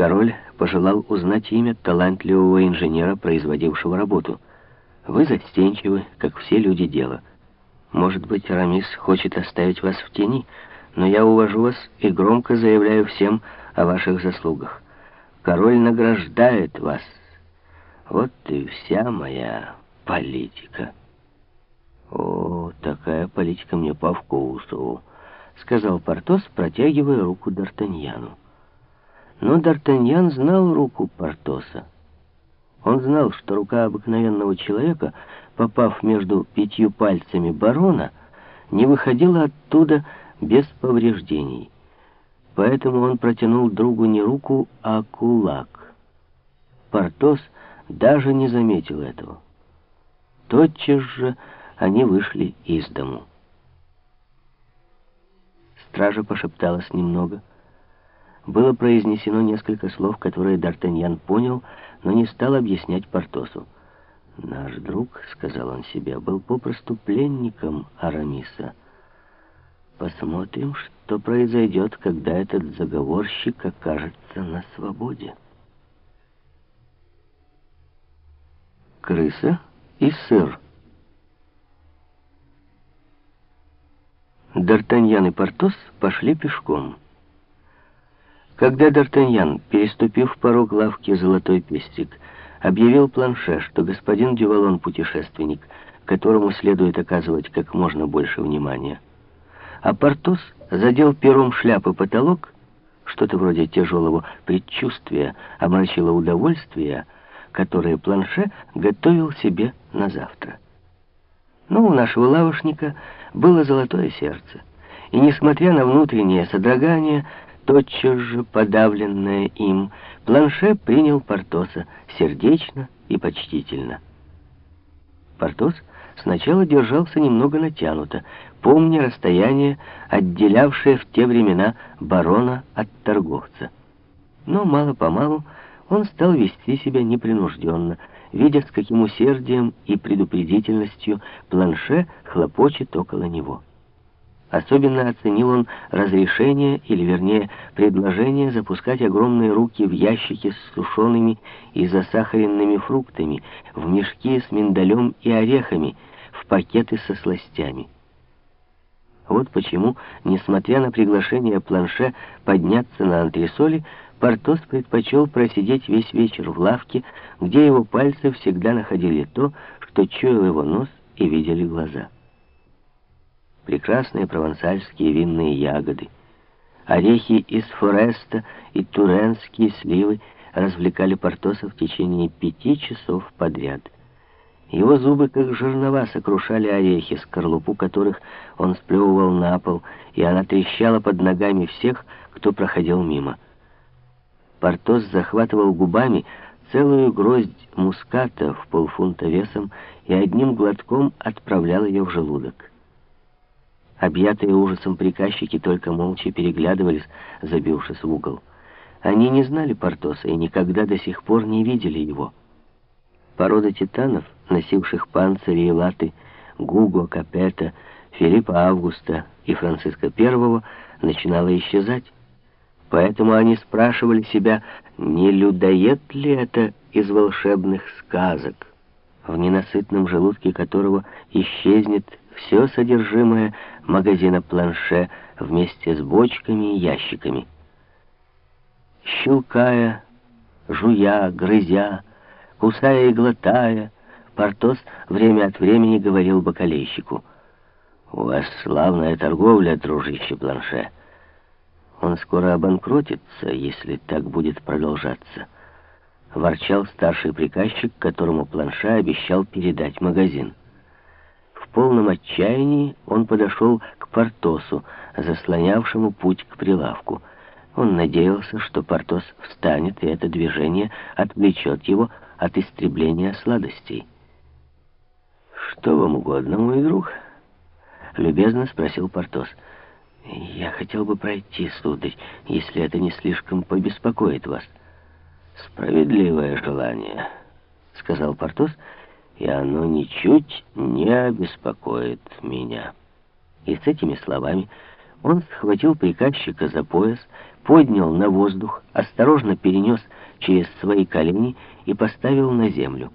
Король пожелал узнать имя талантливого инженера, производившего работу. Вы застенчивы, как все люди дела. Может быть, Рамис хочет оставить вас в тени, но я увожу вас и громко заявляю всем о ваших заслугах. Король награждает вас. Вот и вся моя политика. О, такая политика мне по вкусу, сказал Портос, протягивая руку Д'Артаньяну. Но Д'Артаньян знал руку Портоса. Он знал, что рука обыкновенного человека, попав между пятью пальцами барона, не выходила оттуда без повреждений. Поэтому он протянул другу не руку, а кулак. Портос даже не заметил этого. Тотчас же они вышли из дому. Стража пошепталась немного, было произнесено несколько слов, которые Д'Артаньян понял, но не стал объяснять Портосу. «Наш друг», — сказал он себе, — «был попросту пленником Арамиса. Посмотрим, что произойдет, когда этот заговорщик окажется на свободе». Крыса и сыр. Д'Артаньян и Портос пошли пешком. Когда Д'Артаньян, переступив порог лавки «Золотой пестик», объявил планше, что господин Дювалон — путешественник, которому следует оказывать как можно больше внимания, а Портос задел пером шляпы потолок, что-то вроде тяжелого предчувствия омрачило удовольствие, которое планше готовил себе на завтра. Но у нашего лавошника было золотое сердце, и, несмотря на внутреннее содрогание, тотчас же подавленное им, Планше принял Портоса сердечно и почтительно. Портос сначала держался немного натянуто, помня расстояние, отделявшее в те времена барона от торговца. Но мало-помалу он стал вести себя непринужденно, видя, с каким усердием и предупредительностью Планше хлопочет около него. Особенно оценил он разрешение, или вернее предложение запускать огромные руки в ящики с сушеными и засахаренными фруктами, в мешки с миндалем и орехами, в пакеты со сластями. Вот почему, несмотря на приглашение планше подняться на антресоли, Портос предпочел просидеть весь вечер в лавке, где его пальцы всегда находили то, что чуял его нос и видели глаза прекрасные провансальские винные ягоды. Орехи из Фореста и туренские сливы развлекали Портоса в течение пяти часов подряд. Его зубы, как жернова, сокрушали орехи, скорлупу которых он сплевывал на пол, и она трещала под ногами всех, кто проходил мимо. Портос захватывал губами целую гроздь муската в полфунта весом и одним глотком отправлял ее в желудок. Объятые ужасом приказчики только молча переглядывались, забившись в угол. Они не знали Портоса и никогда до сих пор не видели его. Порода титанов, носивших панцири и латы, Гуго, Капета, Филиппа Августа и Франциска I, начинала исчезать. Поэтому они спрашивали себя, не людоед ли это из волшебных сказок, в ненасытном желудке которого исчезнет все содержимое магазина планше вместе с бочками и ящиками. Щелкая, жуя, грызя, кусая и глотая, Портос время от времени говорил бакалейщику. «У вас славная торговля, дружище Планше. Он скоро обанкротится, если так будет продолжаться». Ворчал старший приказчик, которому Планше обещал передать магазин полном отчаянии он подошел к Портосу, заслонявшему путь к прилавку. Он надеялся, что Портос встанет, и это движение отвлечет его от истребления сладостей. «Что вам угодно, мой друг?» — любезно спросил Портос. «Я хотел бы пройти, сударь, если это не слишком побеспокоит вас». «Справедливое желание», — сказал Портос, — и оно ничуть не обеспокоит меня». И с этими словами он схватил приказчика за пояс, поднял на воздух, осторожно перенес через свои колени и поставил на землю.